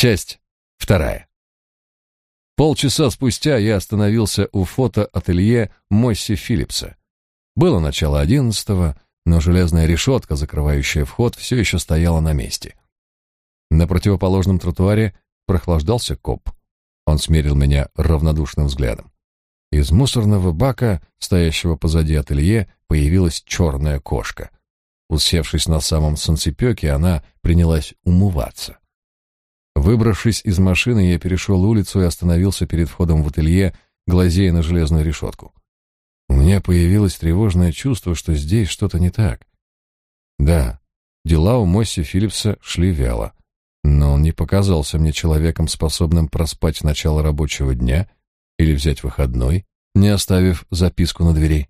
Часть вторая. Полчаса спустя я остановился у фотоателье Мосси Филлипса. Было начало одиннадцатого, но железная решетка, закрывающая вход, все еще стояла на месте. На противоположном тротуаре прохлаждался коп. Он смерил меня равнодушным взглядом. Из мусорного бака, стоящего позади ателье, появилась черная кошка. Усевшись на самом солнцепеке, она принялась умываться. Выбравшись из машины, я перешел улицу и остановился перед входом в ателье, глазея на железную решетку. У меня появилось тревожное чувство, что здесь что-то не так. Да, дела у Мосси Филлипса шли вяло, но он не показался мне человеком, способным проспать начало рабочего дня или взять выходной, не оставив записку на двери.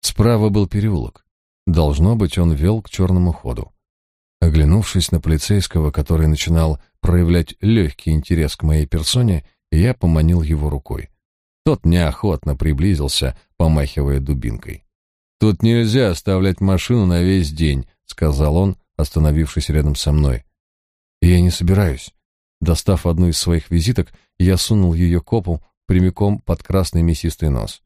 Справа был переулок. Должно быть, он вел к черному ходу. Оглянувшись на полицейского, который начинал проявлять легкий интерес к моей персоне, я поманил его рукой. Тот неохотно приблизился, помахивая дубинкой. «Тут нельзя оставлять машину на весь день», — сказал он, остановившись рядом со мной. «Я не собираюсь». Достав одну из своих визиток, я сунул ее копу прямиком под красный мясистый нос.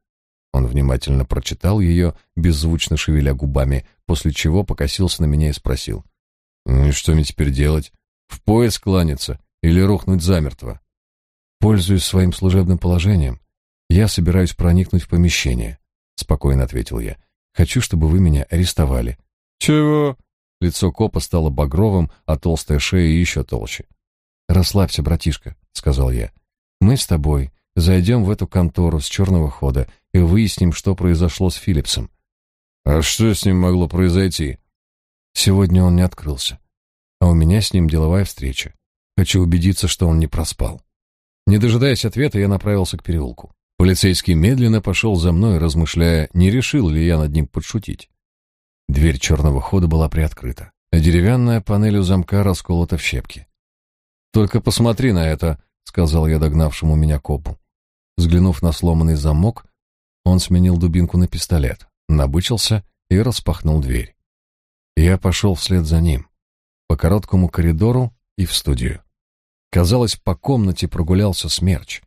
Он внимательно прочитал ее, беззвучно шевеля губами, после чего покосился на меня и спросил. «Ну и что мне теперь делать? В пояс кланяться или рухнуть замертво?» «Пользуясь своим служебным положением, я собираюсь проникнуть в помещение», — спокойно ответил я. «Хочу, чтобы вы меня арестовали». «Чего?» Лицо копа стало багровым, а толстая шея еще толще. «Расслабься, братишка», — сказал я. «Мы с тобой зайдем в эту контору с черного хода и выясним, что произошло с Филлипсом. А что с ним могло произойти? Сегодня он не открылся. А у меня с ним деловая встреча. Хочу убедиться, что он не проспал. Не дожидаясь ответа, я направился к переулку. Полицейский медленно пошел за мной, размышляя, не решил ли я над ним подшутить. Дверь черного хода была приоткрыта, а деревянная панель у замка расколота в щепки. «Только посмотри на это», — сказал я догнавшему меня копу. Взглянув на сломанный замок, он сменил дубинку на пистолет, набычился и распахнул дверь. Я пошел вслед за ним, по короткому коридору и в студию. Казалось, по комнате прогулялся смерч.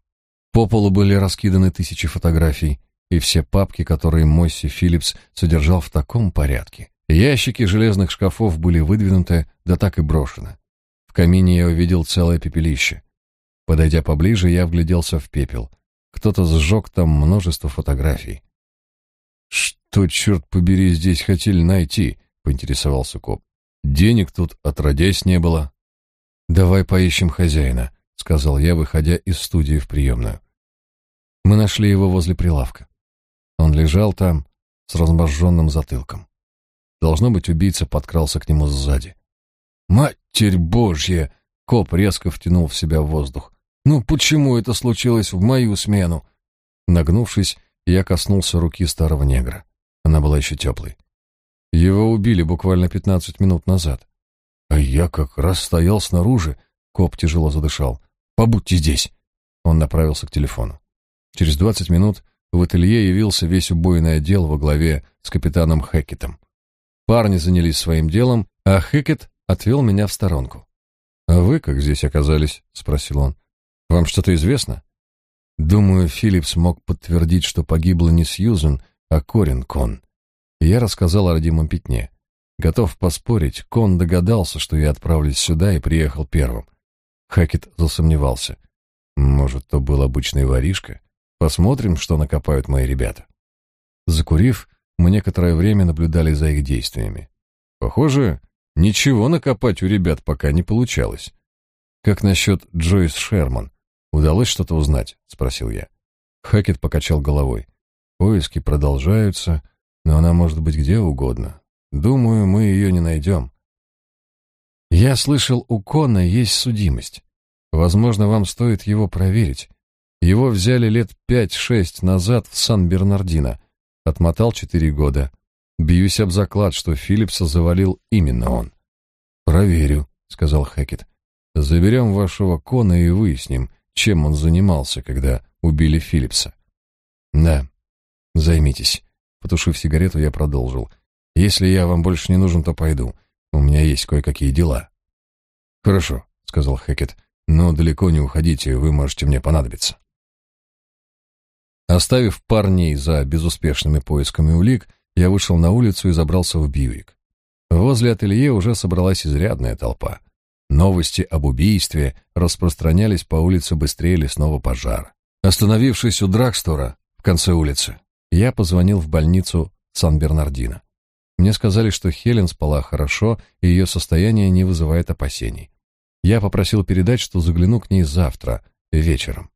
По полу были раскиданы тысячи фотографий, и все папки, которые Мосси Филлипс содержал в таком порядке. Ящики железных шкафов были выдвинуты, да так и брошены. В камине я увидел целое пепелище. Подойдя поближе, я вгляделся в пепел — кто-то сжег там множество фотографий. «Что, черт побери, здесь хотели найти?» — поинтересовался коп. «Денег тут отродясь не было». «Давай поищем хозяина», — сказал я, выходя из студии в приемную. Мы нашли его возле прилавка. Он лежал там с разможженным затылком. Должно быть, убийца подкрался к нему сзади. «Матерь Божья!» — коп резко втянул в себя воздух. Ну почему это случилось в мою смену? Нагнувшись, я коснулся руки старого негра. Она была еще теплой. Его убили буквально пятнадцать минут назад. А я как раз стоял снаружи. Коп тяжело задышал. Побудьте здесь. Он направился к телефону. Через двадцать минут в ателье явился весь убойный отдел во главе с капитаном Хэкетом. Парни занялись своим делом, а Хэкет отвел меня в сторонку. «А вы как здесь оказались?» — спросил он. Вам что-то известно? Думаю, Филипп смог подтвердить, что погибла не Сьюзен, а Корин Кон. Я рассказал о родимом пятне. Готов поспорить, Кон догадался, что я отправлюсь сюда и приехал первым. Хакет засомневался. Может, то был обычный воришка? Посмотрим, что накопают мои ребята. Закурив, мы некоторое время наблюдали за их действиями. Похоже, ничего накопать у ребят пока не получалось. Как насчет Джойс Шерман? «Удалось что-то узнать?» — спросил я. Хакет покачал головой. «Поиски продолжаются, но она может быть где угодно. Думаю, мы ее не найдем». «Я слышал, у Кона есть судимость. Возможно, вам стоит его проверить. Его взяли лет пять-шесть назад в Сан-Бернардино. Отмотал четыре года. Бьюсь об заклад, что Филлипса завалил именно он». «Проверю», — сказал Хэкет. «Заберем вашего Кона и выясним, чем он занимался, когда убили Филлипса. Да, займитесь. Потушив сигарету, я продолжил. Если я вам больше не нужен, то пойду. У меня есть кое-какие дела. Хорошо, сказал Хэкет. но далеко не уходите, вы можете мне понадобиться. Оставив парней за безуспешными поисками улик, я вышел на улицу и забрался в Бьюик. Возле ателье уже собралась изрядная толпа. Новости об убийстве распространялись по улице быстрее лесного пожара. Остановившись у драгстора в конце улицы, я позвонил в больницу Сан-Бернардино. Мне сказали, что Хелен спала хорошо, и ее состояние не вызывает опасений. Я попросил передать, что загляну к ней завтра, вечером.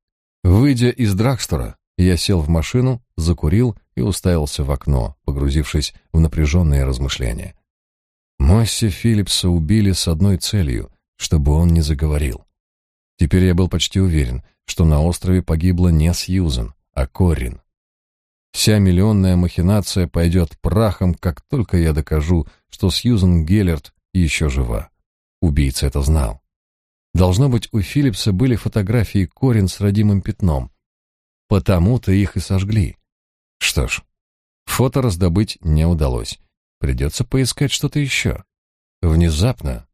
Выйдя из драгстора, я сел в машину, закурил и уставился в окно, погрузившись в напряженные размышления. Мосси Филлипса убили с одной целью, чтобы он не заговорил. Теперь я был почти уверен, что на острове погибла не Сьюзен, а Корин. Вся миллионная махинация пойдет прахом, как только я докажу, что Сьюзен Геллерт еще жива. Убийца это знал. Должно быть, у Филлипса были фотографии Корин с родимым пятном. Потому-то их и сожгли. Что ж, фото раздобыть не удалось. Придется поискать что-то еще. Внезапно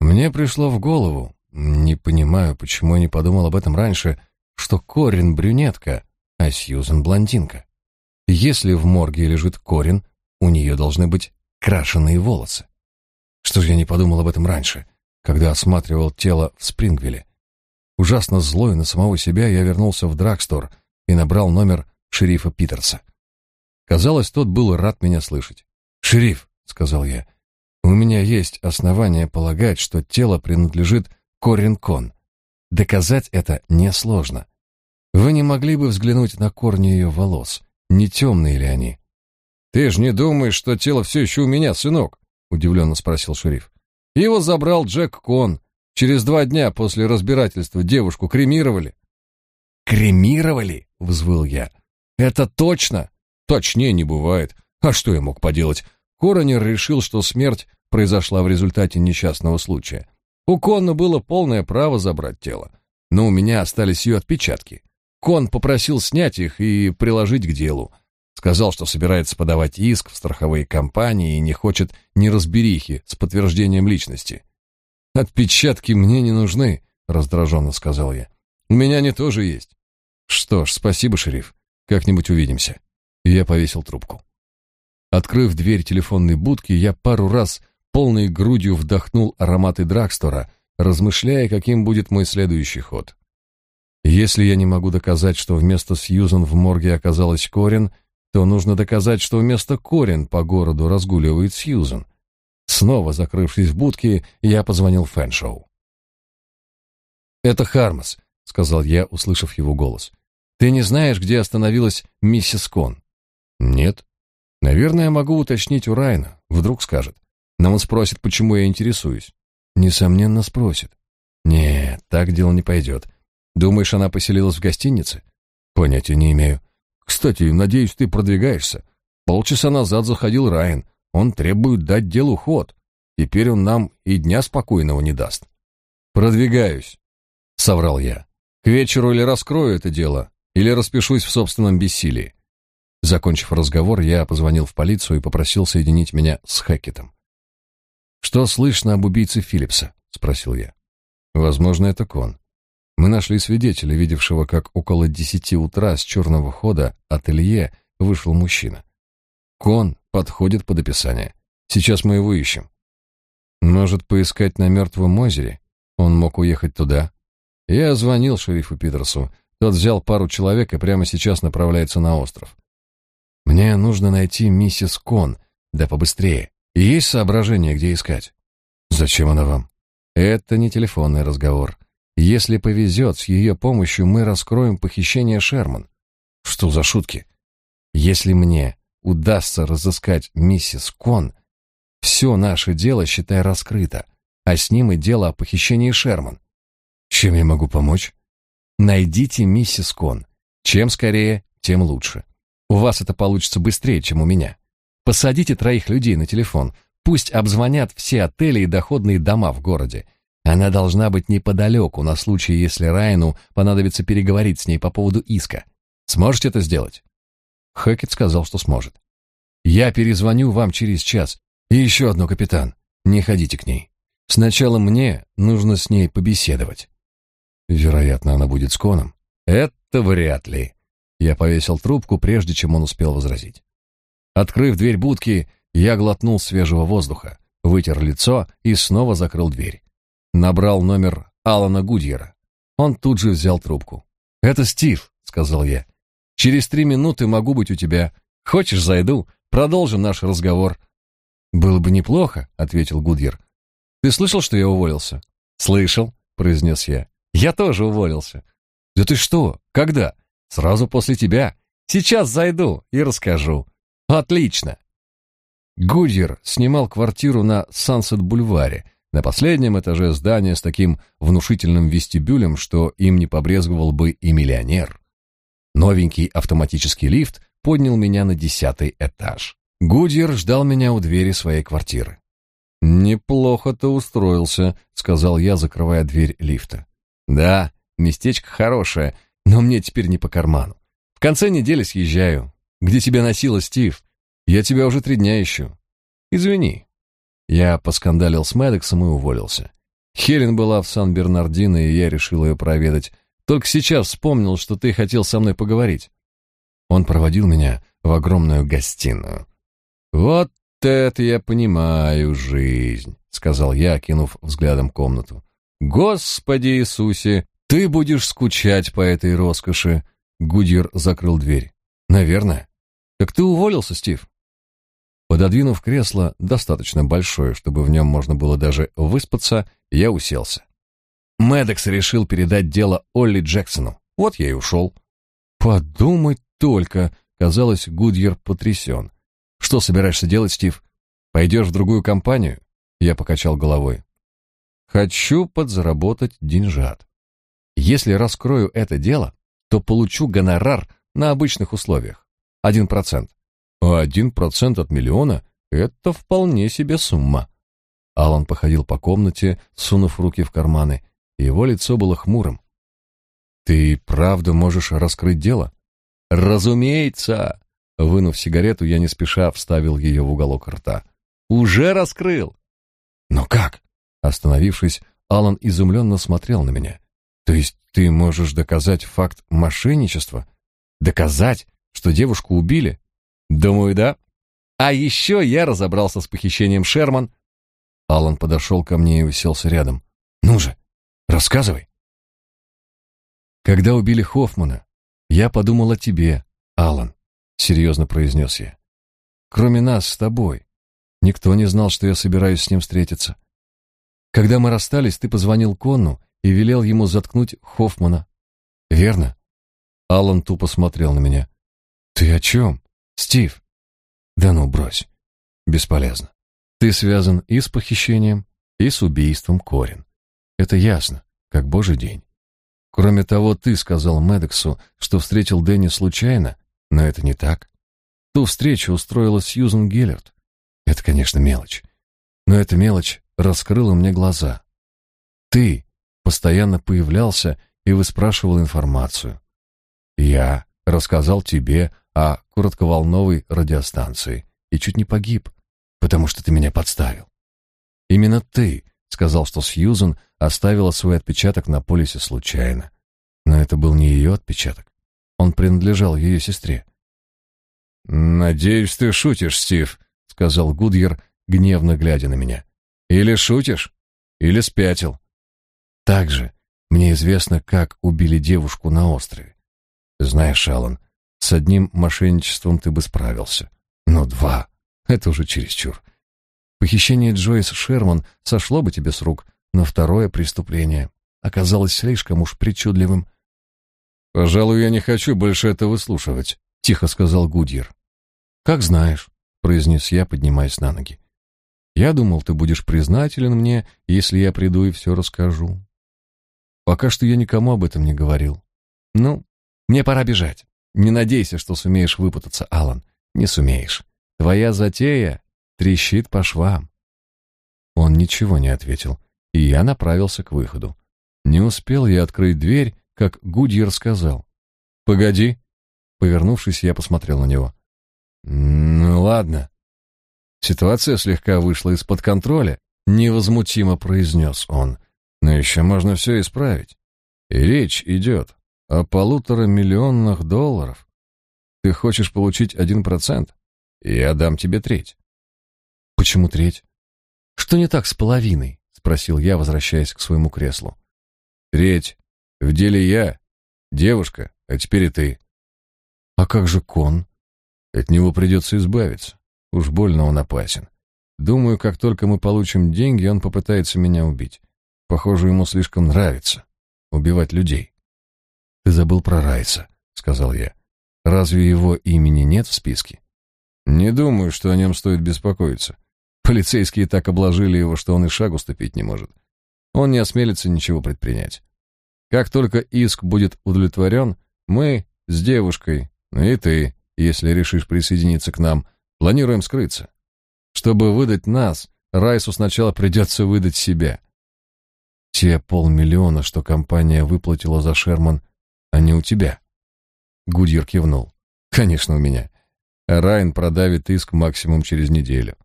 мне пришло в голову, не понимаю, почему я не подумал об этом раньше, что Корин брюнетка, а Сьюзен блондинка. Если в морге лежит Корин, у нее должны быть крашеные волосы. Что же я не подумал об этом раньше, когда осматривал тело в Спрингвилле? Ужасно злой на самого себя, я вернулся в драгстор и набрал номер шерифа Питерса. Казалось, тот был рад меня слышать. «Шериф», — сказал я, — «у меня есть основания полагать, что тело принадлежит Корин Кон. Доказать это несложно. Вы не могли бы взглянуть на корни ее волос? Не темные ли они? Ты же не думаешь, что тело все еще у меня, сынок? Удивленно спросил шериф. Его забрал Джек Кон. Через два дня после разбирательства девушку кремировали. Кремировали? Взвыл я. Это точно? Точнее не бывает. А что я мог поделать? Коронер решил, что смерть произошла в результате несчастного случая. У Конна было полное право забрать тело, но у меня остались ее отпечатки. Кон попросил снять их и приложить к делу. Сказал, что собирается подавать иск в страховые компании и не хочет неразберихи с подтверждением личности. «Отпечатки мне не нужны», — раздраженно сказал я. «У меня они тоже есть». «Что ж, спасибо, шериф. Как-нибудь увидимся». Я повесил трубку. Открыв дверь телефонной будки, я пару раз полной грудью вдохнул ароматы драгстора, размышляя, каким будет мой следующий ход. Если я не могу доказать, что вместо Сьюзен в морге оказалась Корин, то нужно доказать, что вместо Корин по городу разгуливает Сьюзен. Снова закрывшись в будке, я позвонил Фэншоу. «Это Хармас», — сказал я, услышав его голос. «Ты не знаешь, где остановилась миссис Кон?» «Нет». «Наверное, могу уточнить у Райна. Вдруг скажет. Но он спросит, почему я интересуюсь». «Несомненно, спросит». «Нет, так дело не пойдет. Думаешь, она поселилась в гостинице? Понятия не имею. Кстати, надеюсь, ты продвигаешься. Полчаса назад заходил Райан. Он требует дать делу ход. Теперь он нам и дня спокойного не даст. Продвигаюсь, соврал я. К вечеру или раскрою это дело, или распишусь в собственном бессилии. Закончив разговор, я позвонил в полицию и попросил соединить меня с Хэкетом. Что слышно об убийце Филлипса? спросил я. Возможно, это Кон. Мы нашли свидетеля, видевшего, как около десяти утра с черного хода ателье вышел мужчина. Кон подходит под описание. Сейчас мы его ищем. Может, поискать на мертвом озере? Он мог уехать туда. Я звонил шерифу Питерсу. Тот взял пару человек и прямо сейчас направляется на остров. Мне нужно найти миссис Кон, да побыстрее. есть соображение, где искать? Зачем она вам? Это не телефонный разговор. Если повезет, с ее помощью мы раскроем похищение Шерман. Что за шутки? Если мне удастся разыскать миссис Кон, все наше дело, считай, раскрыто, а с ним и дело о похищении Шерман. Чем я могу помочь? Найдите миссис Кон. Чем скорее, тем лучше. У вас это получится быстрее, чем у меня. Посадите троих людей на телефон, пусть обзвонят все отели и доходные дома в городе. Она должна быть неподалеку на случай, если Райну понадобится переговорить с ней по поводу иска. Сможете это сделать? Хэкет сказал, что сможет. Я перезвоню вам через час. И еще одно, капитан. Не ходите к ней. Сначала мне нужно с ней побеседовать. Вероятно, она будет с Коном. Это вряд ли. Я повесил трубку, прежде чем он успел возразить. Открыв дверь будки, я глотнул свежего воздуха, вытер лицо и снова закрыл дверь. Набрал номер Алана Гудьера. Он тут же взял трубку. «Это Стив», — сказал я. «Через три минуты могу быть у тебя. Хочешь, зайду? Продолжим наш разговор». «Было бы неплохо», — ответил Гудьер. «Ты слышал, что я уволился?» «Слышал», — произнес я. «Я тоже уволился». «Да ты что? Когда?» «Сразу после тебя. Сейчас зайду и расскажу». «Отлично». Гудьер снимал квартиру на Сансет-бульваре, на последнем этаже здания с таким внушительным вестибюлем, что им не побрезговал бы и миллионер. Новенький автоматический лифт поднял меня на десятый этаж. Гудьер ждал меня у двери своей квартиры. «Неплохо ты устроился», — сказал я, закрывая дверь лифта. «Да, местечко хорошее, но мне теперь не по карману. В конце недели съезжаю. Где тебя носило, Стив? Я тебя уже три дня ищу. Извини, я поскандалил с Мэддоксом и уволился. Хелен была в Сан-Бернардино, и я решил ее проведать. Только сейчас вспомнил, что ты хотел со мной поговорить. Он проводил меня в огромную гостиную. «Вот это я понимаю жизнь», — сказал я, кинув взглядом комнату. «Господи Иисусе, ты будешь скучать по этой роскоши!» Гудьер закрыл дверь. «Наверное. Так ты уволился, Стив?» Пододвинув кресло, достаточно большое, чтобы в нем можно было даже выспаться, я уселся. Медекс решил передать дело Олли Джексону. Вот я и ушел. Подумать только, казалось, Гудьер потрясен. Что собираешься делать, Стив? Пойдешь в другую компанию? Я покачал головой. Хочу подзаработать деньжат. Если раскрою это дело, то получу гонорар на обычных условиях. Один процент. А один процент от миллиона — это вполне себе сумма. Алан походил по комнате, сунув руки в карманы. Его лицо было хмурым. «Ты правда можешь раскрыть дело?» «Разумеется!» Вынув сигарету, я не спеша вставил ее в уголок рта. «Уже раскрыл!» «Но как?» Остановившись, Алан изумленно смотрел на меня. «То есть ты можешь доказать факт мошенничества? Доказать, что девушку убили?» Думаю, да. А еще я разобрался с похищением Шерман. Алан подошел ко мне и уселся рядом. Ну же, рассказывай. Когда убили Хоффмана, я подумал о тебе, Алан, серьезно произнес я. Кроме нас с тобой, никто не знал, что я собираюсь с ним встретиться. Когда мы расстались, ты позвонил Конну и велел ему заткнуть Хоффмана. Верно? Алан тупо смотрел на меня. Ты о чем? Стив. Да ну, брось. Бесполезно. Ты связан и с похищением, и с убийством Корин. Это ясно, как божий день. Кроме того, ты сказал Медексу, что встретил Дэнни случайно, но это не так. Ту встречу устроила Сьюзен Гиллерт. Это, конечно, мелочь. Но эта мелочь раскрыла мне глаза. Ты постоянно появлялся и выспрашивал информацию. Я рассказал тебе о коротковолновой радиостанции и чуть не погиб, потому что ты меня подставил. Именно ты сказал, что Сьюзен оставила свой отпечаток на полисе случайно. Но это был не ее отпечаток. Он принадлежал ее сестре. «Надеюсь, ты шутишь, Стив», — сказал Гудьер, гневно глядя на меня. «Или шутишь, или спятил». «Также мне известно, как убили девушку на острове. Знаешь, Аллан, с одним мошенничеством ты бы справился. Но два — это уже чересчур. Похищение Джойс Шерман сошло бы тебе с рук, но второе преступление оказалось слишком уж причудливым. «Пожалуй, я не хочу больше это выслушивать», — тихо сказал Гудьер. «Как знаешь», — произнес я, поднимаясь на ноги. «Я думал, ты будешь признателен мне, если я приду и все расскажу. Пока что я никому об этом не говорил. Ну, мне пора бежать. Не надейся, что сумеешь выпутаться, Алан. Не сумеешь. Твоя затея трещит по швам. Он ничего не ответил, и я направился к выходу. Не успел я открыть дверь, как Гудьер сказал. «Погоди». Повернувшись, я посмотрел на него. «Ну ладно». Ситуация слегка вышла из-под контроля, невозмутимо произнес он. Но еще можно все исправить. И речь идет о полутора миллионах долларов. Ты хочешь получить один процент? Я дам тебе треть. Почему треть? Что не так с половиной? Спросил я, возвращаясь к своему креслу. Треть. В деле я. Девушка, а теперь и ты. А как же кон? От него придется избавиться. Уж больно он опасен. Думаю, как только мы получим деньги, он попытается меня убить. Похоже, ему слишком нравится убивать людей. Ты забыл про Райса, сказал я. Разве его имени нет в списке? Не думаю, что о нем стоит беспокоиться. Полицейские так обложили его, что он и шагу ступить не может. Он не осмелится ничего предпринять. Как только иск будет удовлетворен, мы с девушкой, ну и ты, если решишь присоединиться к нам, планируем скрыться. Чтобы выдать нас, Райсу сначала придется выдать себя. Те полмиллиона, что компания выплатила за Шерман, они у тебя. Гудьер кивнул. Конечно, у меня. А Райан продавит иск максимум через неделю.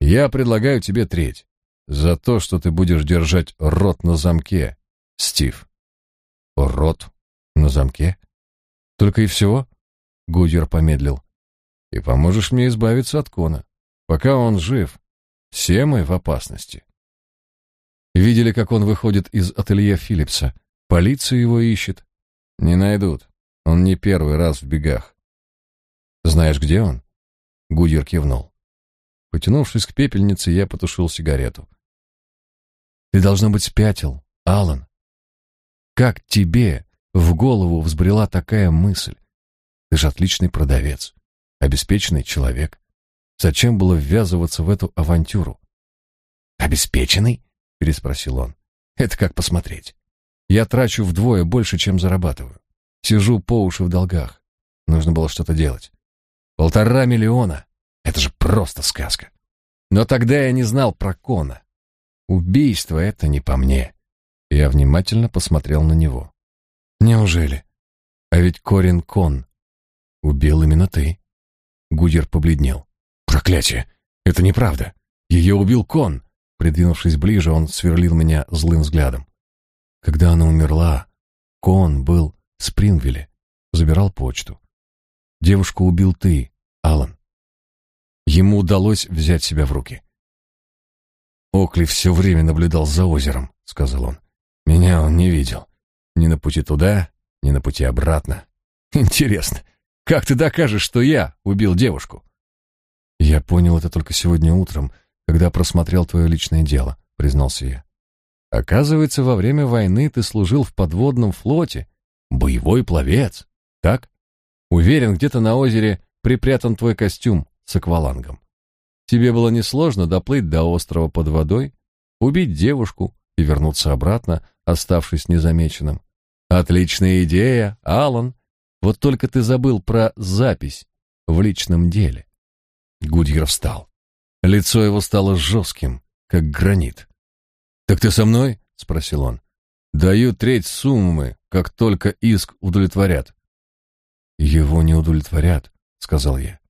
Я предлагаю тебе треть. За то, что ты будешь держать рот на замке, Стив. Рот на замке? Только и всего? Гудьер помедлил. И поможешь мне избавиться от Кона. Пока он жив, все мы в опасности. Видели, как он выходит из ателье Филлипса? Полиция его ищет. Не найдут. Он не первый раз в бегах. Знаешь, где он? Гудьер кивнул. Потянувшись к пепельнице, я потушил сигарету. Ты должно быть спятил, Алан. Как тебе в голову взбрела такая мысль? Ты же отличный продавец, обеспеченный человек. Зачем было ввязываться в эту авантюру? Обеспеченный? переспросил он. Это как посмотреть. Я трачу вдвое больше, чем зарабатываю. Сижу по уши в долгах. Нужно было что-то делать. Полтора миллиона. Это же просто сказка. Но тогда я не знал про Кона. Убийство — это не по мне. Я внимательно посмотрел на него. Неужели? А ведь Корин Кон убил именно ты. Гудер побледнел. Проклятие! Это неправда. Ее убил Кон. Придвинувшись ближе, он сверлил меня злым взглядом. Когда она умерла, Кон был в Спрингвилле, забирал почту. Девушку убил ты, Алан. Ему удалось взять себя в руки. Окли все время наблюдал за озером, сказал он. Меня он не видел. Ни на пути туда, ни на пути обратно. Интересно, как ты докажешь, что я убил девушку? Я понял это только сегодня утром, когда просмотрел твое личное дело, признался я. Оказывается, во время войны ты служил в подводном флоте, боевой пловец, так? Уверен, где-то на озере припрятан твой костюм с аквалангом. Тебе было несложно доплыть до острова под водой, убить девушку и вернуться обратно, оставшись незамеченным. Отличная идея, Алан. Вот только ты забыл про запись в личном деле. Гудьер встал. Лицо его стало жестким, как гранит. «Так ты со мной?» — спросил он. «Даю треть суммы, как только иск удовлетворят». «Его не удовлетворят», — сказал я.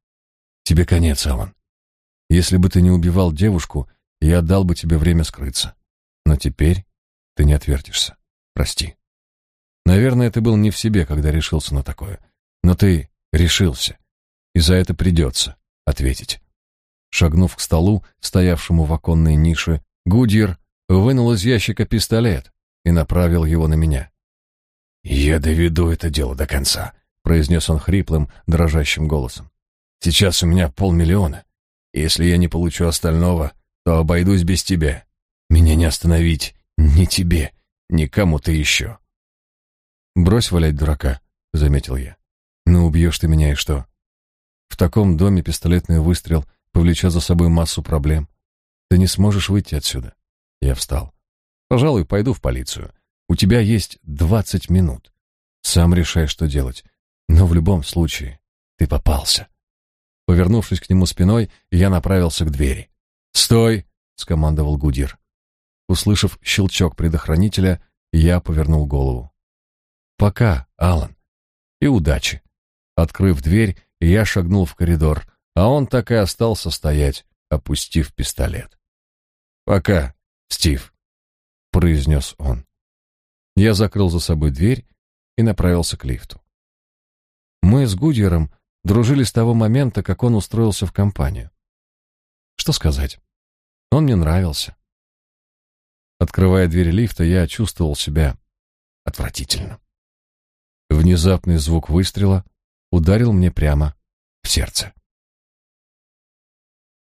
«Тебе конец, Алан. Если бы ты не убивал девушку, я отдал бы тебе время скрыться. Но теперь ты не отвертишься. Прости. Наверное, ты был не в себе, когда решился на такое. Но ты решился. И за это придется ответить». Шагнув к столу, стоявшему в оконной нише, Гудьер вынул из ящика пистолет и направил его на меня. «Я доведу это дело до конца», — произнес он хриплым, дрожащим голосом. «Сейчас у меня полмиллиона. Если я не получу остального, то обойдусь без тебя. Меня не остановить ни тебе, ни кому-то еще». «Брось валять дурака», — заметил я. «Ну, убьешь ты меня и что?» В таком доме пистолетный выстрел — повлечет за собой массу проблем. Ты не сможешь выйти отсюда. Я встал. Пожалуй, пойду в полицию. У тебя есть двадцать минут. Сам решай, что делать. Но в любом случае ты попался. Повернувшись к нему спиной, я направился к двери. "Стой", скомандовал Гудир. Услышав щелчок предохранителя, я повернул голову. "Пока, Алан. И удачи". Открыв дверь, я шагнул в коридор, а он так и остался стоять, опустив пистолет. «Пока, Стив», — произнес он. Я закрыл за собой дверь и направился к лифту. Мы с Гудьером дружили с того момента, как он устроился в компанию. Что сказать? Он мне нравился. Открывая дверь лифта, я чувствовал себя отвратительно. Внезапный звук выстрела ударил мне прямо в сердце.